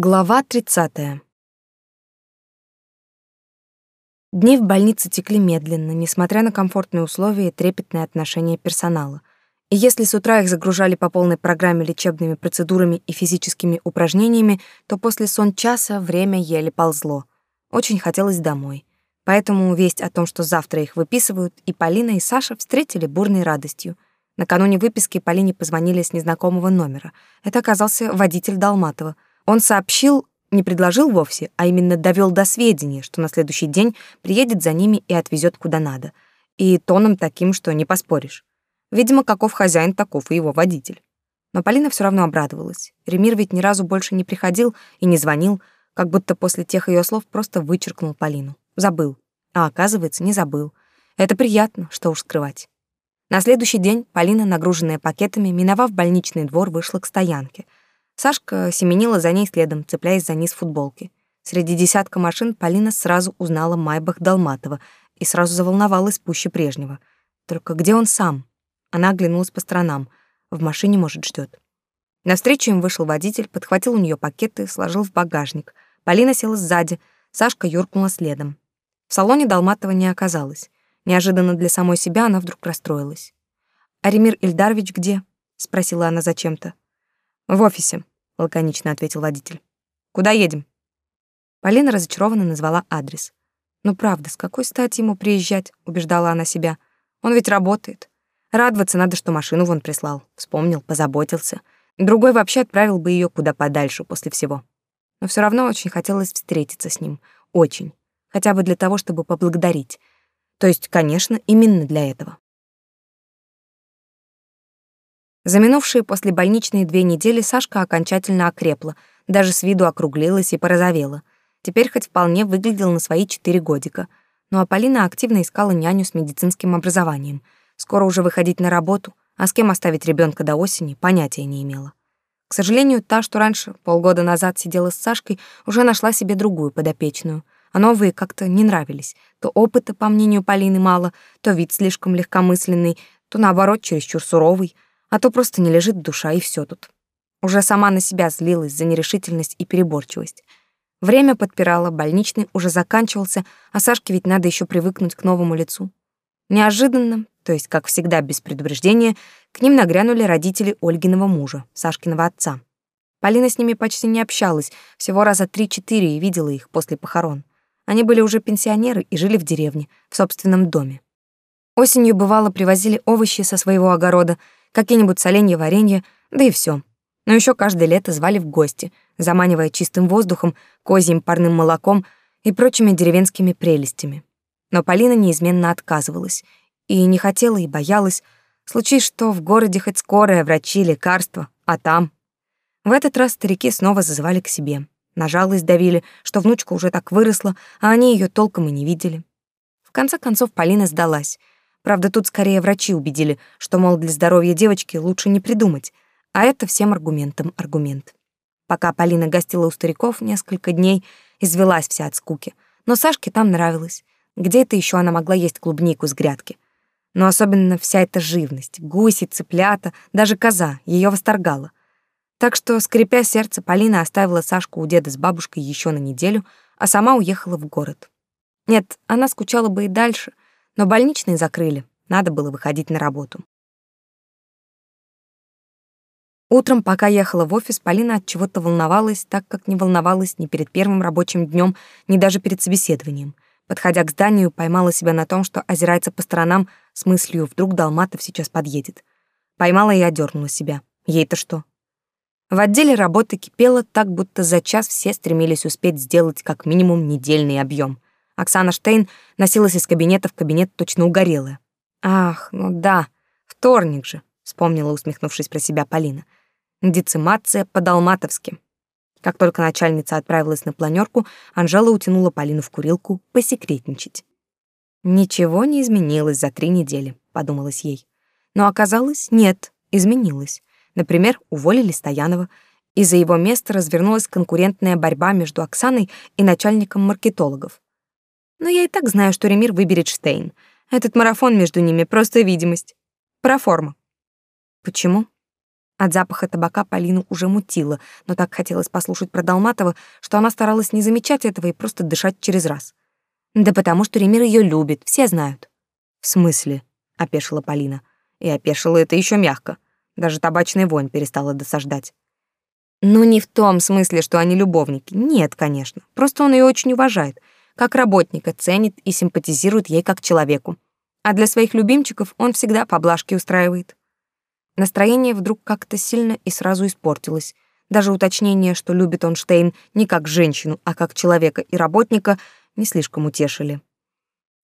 Глава 30. Дни в больнице текли медленно, несмотря на комфортные условия и трепетное отношение персонала. И если с утра их загружали по полной программе лечебными процедурами и физическими упражнениями, то после сон часа время еле ползло. Очень хотелось домой. Поэтому весть о том, что завтра их выписывают, и Полина, и Саша встретили бурной радостью. Накануне выписки Полине позвонили с незнакомого номера. Это оказался водитель Долматова — он сообщил, не предложил вовсе, а именно довел до сведения, что на следующий день приедет за ними и отвезет куда надо. И тоном таким, что не поспоришь. Видимо, каков хозяин, таков и его водитель. Но Полина все равно обрадовалась. Ремир ведь ни разу больше не приходил и не звонил, как будто после тех ее слов просто вычеркнул Полину. Забыл. А оказывается, не забыл. Это приятно, что уж скрывать. На следующий день Полина, нагруженная пакетами, миновав больничный двор, вышла к стоянке — Сашка семенила за ней следом, цепляясь за низ футболки. Среди десятка машин Полина сразу узнала Майбах Долматова и сразу заволновалась пуще прежнего. Только где он сам? Она оглянулась по сторонам. В машине, может, ждет. Навстречу им вышел водитель, подхватил у нее пакеты, сложил в багажник. Полина села сзади, Сашка юркнула следом. В салоне Долматова не оказалось. Неожиданно для самой себя она вдруг расстроилась. «Аремир Ильдарович где?» — спросила она зачем-то. «В офисе», — лаконично ответил водитель. «Куда едем?» Полина разочарованно назвала адрес. «Ну правда, с какой стати ему приезжать?» — убеждала она себя. «Он ведь работает. Радоваться надо, что машину вон прислал. Вспомнил, позаботился. Другой вообще отправил бы ее куда подальше после всего. Но все равно очень хотелось встретиться с ним. Очень. Хотя бы для того, чтобы поблагодарить. То есть, конечно, именно для этого». За минувшие после больничные две недели Сашка окончательно окрепла, даже с виду округлилась и порозовела. Теперь хоть вполне выглядел на свои четыре годика. Ну а Полина активно искала няню с медицинским образованием. Скоро уже выходить на работу, а с кем оставить ребенка до осени, понятия не имела. К сожалению, та, что раньше, полгода назад, сидела с Сашкой, уже нашла себе другую подопечную. А новые как-то не нравились. То опыта, по мнению Полины, мало, то вид слишком легкомысленный, то, наоборот, чересчур суровый — а то просто не лежит душа, и все тут. Уже сама на себя злилась за нерешительность и переборчивость. Время подпирало, больничный уже заканчивался, а Сашке ведь надо еще привыкнуть к новому лицу. Неожиданно, то есть, как всегда, без предупреждения, к ним нагрянули родители Ольгиного мужа, Сашкиного отца. Полина с ними почти не общалась, всего раза три-четыре и видела их после похорон. Они были уже пенсионеры и жили в деревне, в собственном доме. Осенью, бывало, привозили овощи со своего огорода — какие-нибудь соленья, варенье, да и все. Но еще каждое лето звали в гости, заманивая чистым воздухом, козьим парным молоком и прочими деревенскими прелестями. Но Полина неизменно отказывалась. И не хотела, и боялась. Случись, что в городе хоть скорая, врачи, лекарства, а там... В этот раз старики снова зазывали к себе. На жалость давили, что внучка уже так выросла, а они ее толком и не видели. В конце концов Полина сдалась — Правда, тут скорее врачи убедили, что, мол, для здоровья девочки лучше не придумать. А это всем аргументом аргумент. Пока Полина гостила у стариков несколько дней, извелась вся от скуки. Но Сашке там нравилось. Где это еще она могла есть клубнику с грядки. Но особенно вся эта живность, гуси, цыплята, даже коза, ее восторгала. Так что, скрипя сердце, Полина оставила Сашку у деда с бабушкой еще на неделю, а сама уехала в город. Нет, она скучала бы и дальше — но больничные закрыли, надо было выходить на работу. Утром, пока ехала в офис, Полина от чего-то волновалась, так как не волновалась ни перед первым рабочим днем, ни даже перед собеседованием. Подходя к зданию, поймала себя на том, что озирается по сторонам с мыслью «вдруг Долматов сейчас подъедет». Поймала и одернула себя. Ей-то что? В отделе работы кипело так, будто за час все стремились успеть сделать как минимум недельный объем. Оксана Штейн носилась из кабинета в кабинет, точно угорелая. «Ах, ну да, вторник же», — вспомнила, усмехнувшись про себя Полина. «Децимация по-далматовски». Как только начальница отправилась на планерку, Анжела утянула Полину в курилку посекретничать. «Ничего не изменилось за три недели», — подумалось ей. Но оказалось, нет, изменилось. Например, уволили Стоянова, и за его место развернулась конкурентная борьба между Оксаной и начальником маркетологов. Но я и так знаю, что Ремир выберет Штейн. Этот марафон между ними — просто видимость. Проформа. Почему? От запаха табака Полину уже мутило, но так хотелось послушать про Долматова, что она старалась не замечать этого и просто дышать через раз. Да потому что Ремир ее любит, все знают. В смысле? — опешила Полина. И опешила это еще мягко. Даже табачная вонь перестала досаждать. Ну, не в том смысле, что они любовники. Нет, конечно. Просто он ее очень уважает — как работника, ценит и симпатизирует ей как человеку. А для своих любимчиков он всегда поблажки устраивает. Настроение вдруг как-то сильно и сразу испортилось. Даже уточнение, что любит он Штейн не как женщину, а как человека и работника, не слишком утешили.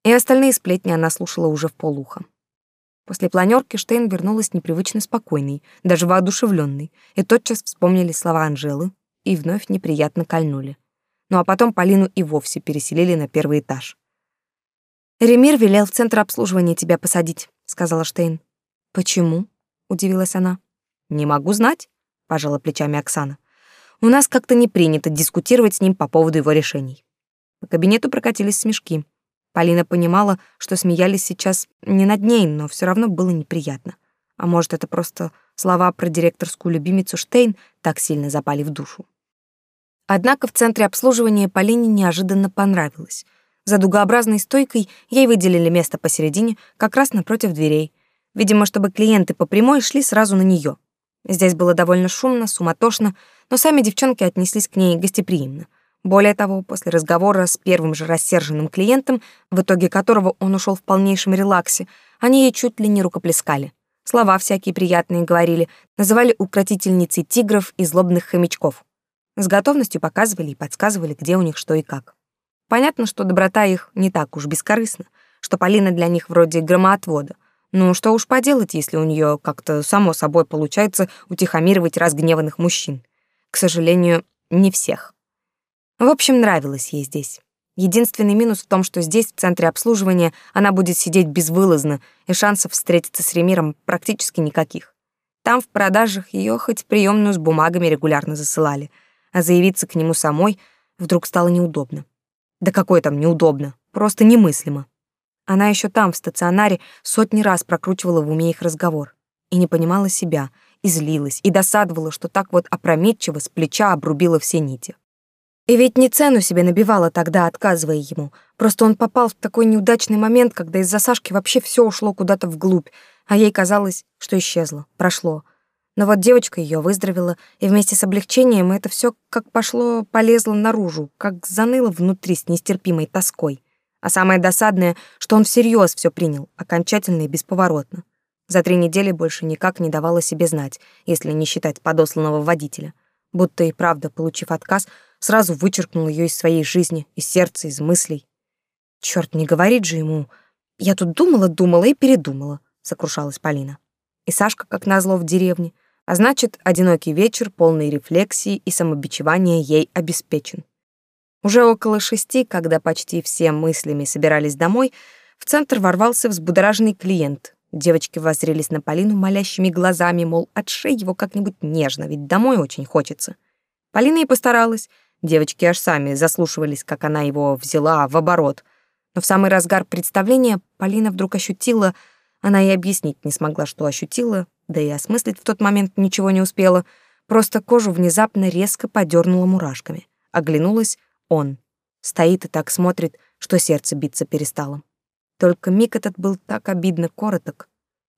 И остальные сплетни она слушала уже в полуха. После планерки Штейн вернулась непривычно спокойной, даже воодушевленной, и тотчас вспомнили слова Анжелы и вновь неприятно кольнули ну а потом Полину и вовсе переселили на первый этаж. «Ремир велел в центр обслуживания тебя посадить», — сказала Штейн. «Почему?» — удивилась она. «Не могу знать», — пожала плечами Оксана. «У нас как-то не принято дискутировать с ним по поводу его решений». По кабинету прокатились смешки. Полина понимала, что смеялись сейчас не над ней, но все равно было неприятно. А может, это просто слова про директорскую любимицу Штейн так сильно запали в душу. Однако в центре обслуживания Полине неожиданно понравилось. За дугообразной стойкой ей выделили место посередине, как раз напротив дверей. Видимо, чтобы клиенты по прямой шли сразу на нее. Здесь было довольно шумно, суматошно, но сами девчонки отнеслись к ней гостеприимно. Более того, после разговора с первым же рассерженным клиентом, в итоге которого он ушел в полнейшем релаксе, они ей чуть ли не рукоплескали. Слова всякие приятные говорили, называли укротительницей тигров и злобных хомячков с готовностью показывали и подсказывали, где у них что и как. Понятно, что доброта их не так уж бескорыстна, что Полина для них вроде громоотвода. Ну, что уж поделать, если у нее как-то само собой получается утихомировать разгневанных мужчин. К сожалению, не всех. В общем, нравилось ей здесь. Единственный минус в том, что здесь, в центре обслуживания, она будет сидеть безвылазно, и шансов встретиться с Ремиром практически никаких. Там в продажах ее хоть приемную с бумагами регулярно засылали — а заявиться к нему самой вдруг стало неудобно. Да какое там неудобно, просто немыслимо. Она еще там, в стационаре, сотни раз прокручивала в уме их разговор. И не понимала себя, и злилась, и досадовала, что так вот опрометчиво с плеча обрубила все нити. И ведь не цену себе набивала тогда, отказывая ему. Просто он попал в такой неудачный момент, когда из-за Сашки вообще все ушло куда-то вглубь, а ей казалось, что исчезло, прошло, но вот девочка ее выздоровела, и вместе с облегчением это все как пошло полезло наружу, как заныло внутри с нестерпимой тоской. А самое досадное, что он всерьез все принял, окончательно и бесповоротно. За три недели больше никак не давала себе знать, если не считать подосланного водителя. Будто и правда, получив отказ, сразу вычеркнул ее из своей жизни, из сердца, из мыслей. Черт, не говорит же ему. Я тут думала, думала и передумала, сокрушалась Полина. И Сашка, как назло, в деревне — а значит, одинокий вечер, полный рефлексии и самобичевания ей обеспечен. Уже около шести, когда почти все мыслями собирались домой, в центр ворвался взбудораженный клиент. Девочки воззрелись на Полину молящими глазами, мол, отшей его как-нибудь нежно, ведь домой очень хочется. Полина и постаралась. Девочки аж сами заслушивались, как она его взяла в оборот. Но в самый разгар представления Полина вдруг ощутила, она и объяснить не смогла, что ощутила, да и осмыслить в тот момент ничего не успела, просто кожу внезапно резко подернула мурашками. Оглянулась он. Стоит и так смотрит, что сердце биться перестало. Только миг этот был так обидно короток.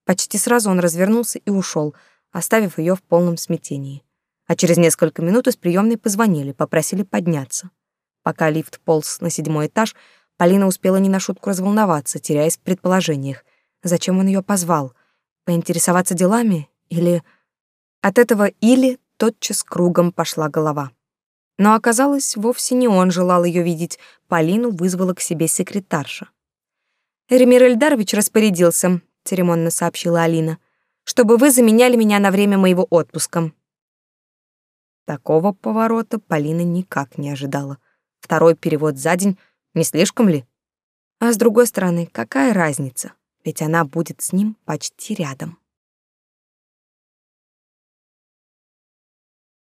Почти сразу он развернулся и ушел, оставив ее в полном смятении. А через несколько минут из приемной позвонили, попросили подняться. Пока лифт полз на седьмой этаж, Полина успела не на шутку разволноваться, теряясь в предположениях. Зачем он ее позвал — поинтересоваться делами или... От этого «или» тотчас кругом пошла голова. Но оказалось, вовсе не он желал ее видеть, Полину вызвала к себе секретарша. «Ремир Эльдарович распорядился», — церемонно сообщила Алина, «чтобы вы заменяли меня на время моего отпуска». Такого поворота Полина никак не ожидала. Второй перевод за день — не слишком ли? А с другой стороны, какая разница? ведь она будет с ним почти рядом.